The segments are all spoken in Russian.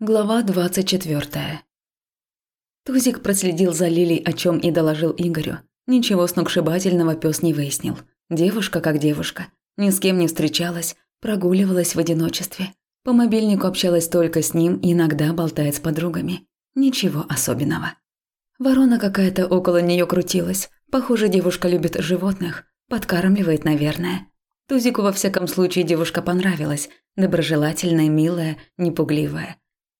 Глава 24. Тузик проследил за Лилей, о чем и доложил Игорю. Ничего сногсшибательного пес не выяснил. Девушка как девушка. Ни с кем не встречалась, прогуливалась в одиночестве. По мобильнику общалась только с ним иногда болтает с подругами. Ничего особенного. Ворона какая-то около нее крутилась. Похоже, девушка любит животных. Подкармливает, наверное. Тузику во всяком случае девушка понравилась. Доброжелательная, милая, непугливая.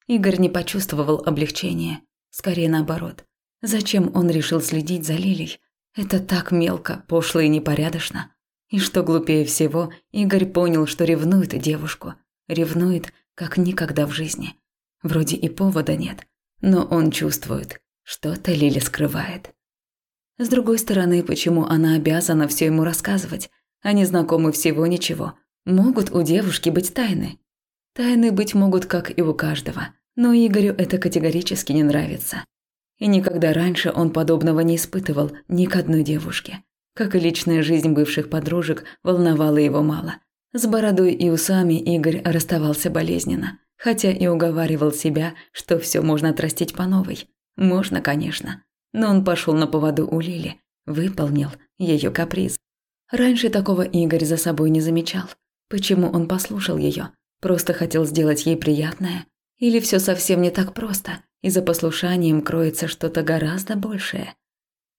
Игорь не почувствовал облегчения. Скорее наоборот. Зачем он решил следить за Лилей? Это так мелко, пошло и непорядочно. И что глупее всего, Игорь понял, что ревнует девушку. Ревнует, как никогда в жизни. Вроде и повода нет, но он чувствует, что-то Лиля скрывает. С другой стороны, почему она обязана все ему рассказывать? Они знакомы всего ничего. Могут у девушки быть тайны. Тайны быть могут, как и у каждого. Но Игорю это категорически не нравится. И никогда раньше он подобного не испытывал ни к одной девушке. Как и личная жизнь бывших подружек волновала его мало. С бородой и усами Игорь расставался болезненно, хотя и уговаривал себя, что все можно отрастить по новой. Можно, конечно. Но он пошел на поводу у Лили, выполнил ее каприз. Раньше такого Игорь за собой не замечал. Почему он послушал ее? Просто хотел сделать ей приятное – или все совсем не так просто, и за послушанием кроется что-то гораздо большее?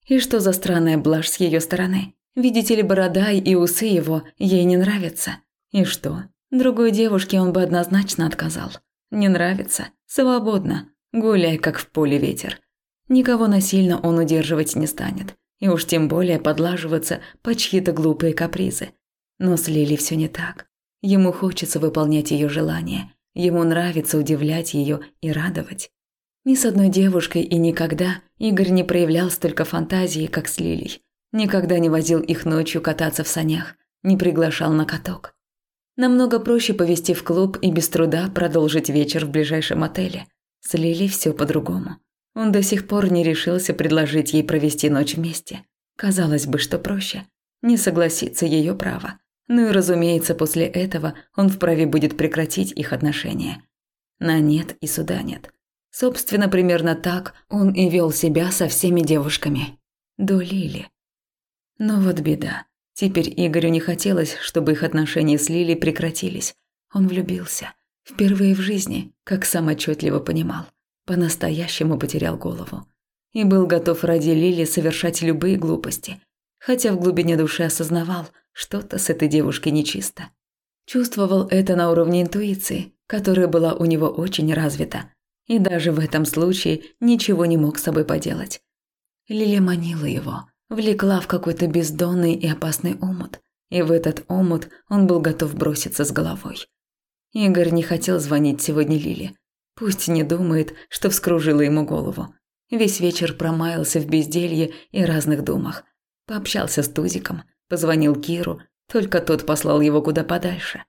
И что за странная блажь с ее стороны? Видите ли, борода и усы его ей не нравятся. И что? Другой девушке он бы однозначно отказал. Не нравится? Свободно. Гуляй, как в поле ветер. Никого насильно он удерживать не станет. И уж тем более подлаживаться по чьи-то глупые капризы. Но с Лили все не так. Ему хочется выполнять ее желания. Ему нравится удивлять ее и радовать. Ни с одной девушкой и никогда Игорь не проявлял столько фантазии, как с Лилей. Никогда не возил их ночью кататься в санях, не приглашал на каток. Намного проще повести в клуб и без труда продолжить вечер в ближайшем отеле. С Лилей все по-другому. Он до сих пор не решился предложить ей провести ночь вместе. Казалось бы, что проще. Не согласиться ее право. Ну и разумеется, после этого он вправе будет прекратить их отношения. На нет и суда нет. Собственно, примерно так он и вел себя со всеми девушками. До Лили. Но вот беда. Теперь Игорю не хотелось, чтобы их отношения с Лили прекратились. Он влюбился. Впервые в жизни, как сам отчетливо понимал. По-настоящему потерял голову. И был готов ради Лили совершать любые глупости. Хотя в глубине души осознавал – что-то с этой девушкой нечисто. Чувствовал это на уровне интуиции, которая была у него очень развита. И даже в этом случае ничего не мог с собой поделать. Лиля манила его, влекла в какой-то бездонный и опасный омут. И в этот омут он был готов броситься с головой. Игорь не хотел звонить сегодня Лиле. Пусть не думает, что вскружила ему голову. Весь вечер промаялся в безделье и разных думах. Пообщался с Тузиком, Позвонил Киру, только тот послал его куда подальше.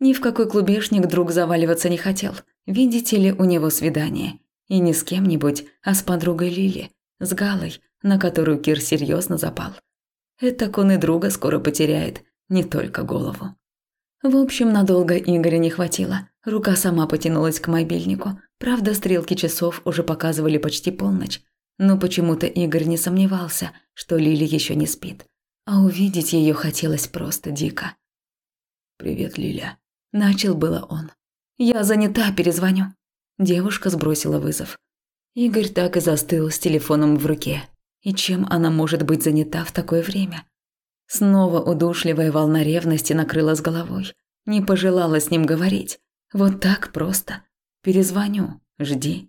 Ни в какой клубешник друг заваливаться не хотел. Видите ли, у него свидание. И не с кем-нибудь, а с подругой Лили, с Галой, на которую Кир серьезно запал. Это он и друга скоро потеряет, не только голову. В общем, надолго Игоря не хватило. Рука сама потянулась к мобильнику. Правда, стрелки часов уже показывали почти полночь. Но почему-то Игорь не сомневался, что Лили еще не спит а увидеть ее хотелось просто дико. «Привет, Лиля», – начал было он. «Я занята, перезвоню». Девушка сбросила вызов. Игорь так и застыл с телефоном в руке. И чем она может быть занята в такое время? Снова удушливая волна ревности накрыла с головой. Не пожелала с ним говорить. Вот так просто. Перезвоню, жди.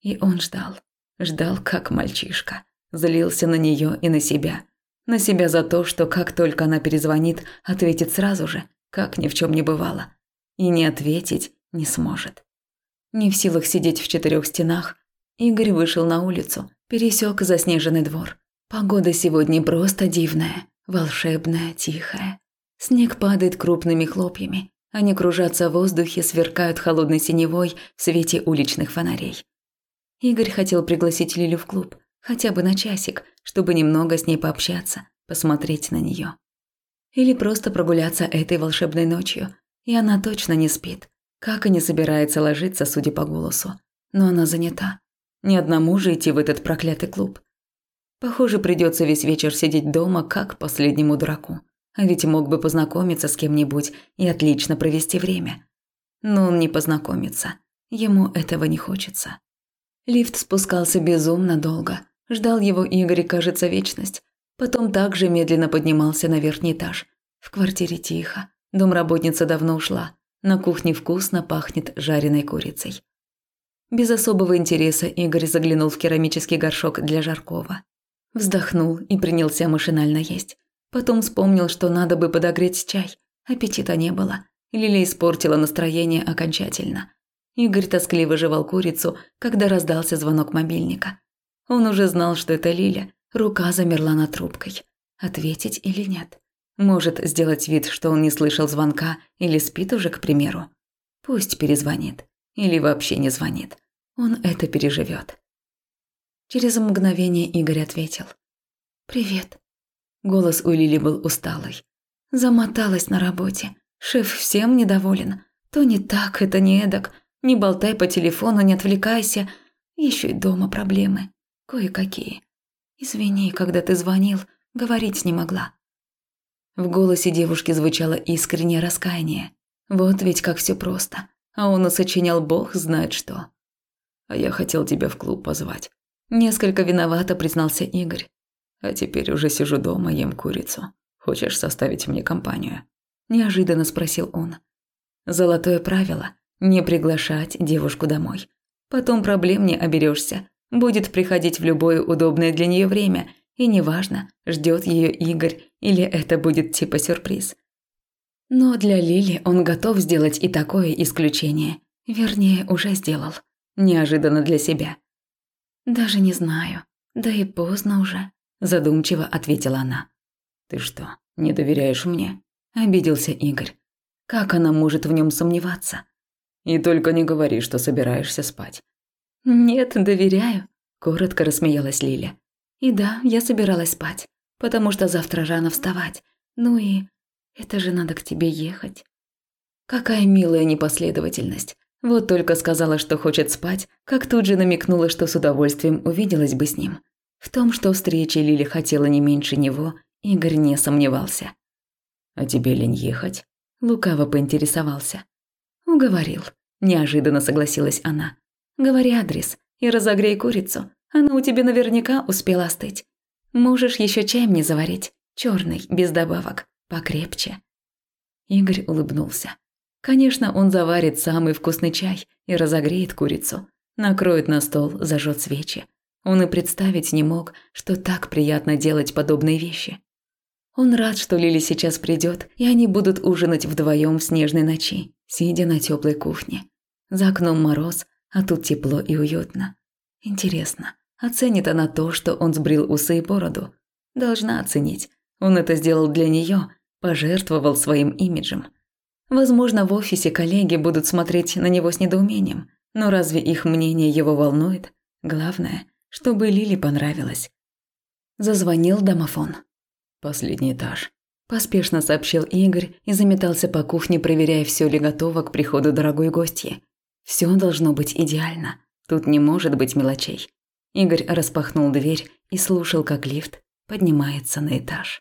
И он ждал. Ждал, как мальчишка. Злился на нее и на себя. На себя за то, что как только она перезвонит, ответит сразу же, как ни в чем не бывало. И не ответить не сможет. Не в силах сидеть в четырех стенах, Игорь вышел на улицу, пересек заснеженный двор. Погода сегодня просто дивная, волшебная, тихая. Снег падает крупными хлопьями. Они кружатся в воздухе, сверкают холодной синевой в свете уличных фонарей. Игорь хотел пригласить Лилю в клуб, хотя бы на часик, чтобы немного с ней пообщаться, посмотреть на нее. Или просто прогуляться этой волшебной ночью, и она точно не спит. как и не собирается ложиться, судя по голосу. Но она занята. Ни одному же идти в этот проклятый клуб. Похоже, придется весь вечер сидеть дома, как последнему дураку. А ведь мог бы познакомиться с кем-нибудь и отлично провести время. Но он не познакомится. Ему этого не хочется. Лифт спускался безумно долго. Ждал его Игорь, кажется, вечность. Потом также медленно поднимался на верхний этаж. В квартире тихо. Домработница давно ушла. На кухне вкусно пахнет жареной курицей. Без особого интереса Игорь заглянул в керамический горшок для жаркого. Вздохнул и принялся машинально есть. Потом вспомнил, что надо бы подогреть чай. Аппетита не было. Лилия испортила настроение окончательно. Игорь тоскливо жевал курицу, когда раздался звонок мобильника. Он уже знал, что это Лиля. Рука замерла над трубкой. Ответить или нет? Может, сделать вид, что он не слышал звонка или спит уже, к примеру? Пусть перезвонит. Или вообще не звонит. Он это переживет. Через мгновение Игорь ответил. «Привет». Голос у Лили был усталый. Замоталась на работе. Шеф всем недоволен. То не так, это не эдак. Не болтай по телефону, не отвлекайся. Еще и дома проблемы. Кое-какие. Извини, когда ты звонил, говорить не могла. В голосе девушки звучало искреннее раскаяние. Вот ведь как все просто. А он усочинял бог знает что. А я хотел тебя в клуб позвать. Несколько виновато признался Игорь. А теперь уже сижу дома, ем курицу. Хочешь составить мне компанию? Неожиданно спросил он. Золотое правило – не приглашать девушку домой. Потом проблем не оберешься. Будет приходить в любое удобное для нее время, и неважно, ждет ее Игорь или это будет типа сюрприз. Но для Лили он готов сделать и такое исключение. Вернее, уже сделал. Неожиданно для себя. «Даже не знаю. Да и поздно уже», – задумчиво ответила она. «Ты что, не доверяешь мне?» – обиделся Игорь. «Как она может в нем сомневаться?» «И только не говори, что собираешься спать». «Нет, доверяю», – коротко рассмеялась Лиля. «И да, я собиралась спать, потому что завтра рано вставать. Ну и это же надо к тебе ехать». Какая милая непоследовательность. Вот только сказала, что хочет спать, как тут же намекнула, что с удовольствием увиделась бы с ним. В том, что встречи Лили хотела не меньше него, Игорь не сомневался. «А тебе лень ехать?» Лукаво поинтересовался. «Уговорил», – неожиданно согласилась она. «Говори адрес и разогрей курицу, она у тебя наверняка успела остыть. Можешь еще чай мне заварить, черный, без добавок, покрепче». Игорь улыбнулся. Конечно, он заварит самый вкусный чай и разогреет курицу, накроет на стол, зажжет свечи. Он и представить не мог, что так приятно делать подобные вещи. Он рад, что Лили сейчас придет, и они будут ужинать вдвоем в снежной ночи, сидя на теплой кухне. За окном мороз, а тут тепло и уютно. Интересно, оценит она то, что он сбрил усы и бороду? Должна оценить. Он это сделал для нее, пожертвовал своим имиджем – Возможно, в офисе коллеги будут смотреть на него с недоумением, но разве их мнение его волнует? Главное, чтобы Лили понравилось. Зазвонил домофон. «Последний этаж», – поспешно сообщил Игорь и заметался по кухне, проверяя, все ли готово к приходу дорогой гостьи. Все должно быть идеально. Тут не может быть мелочей. Игорь распахнул дверь и слушал, как лифт поднимается на этаж.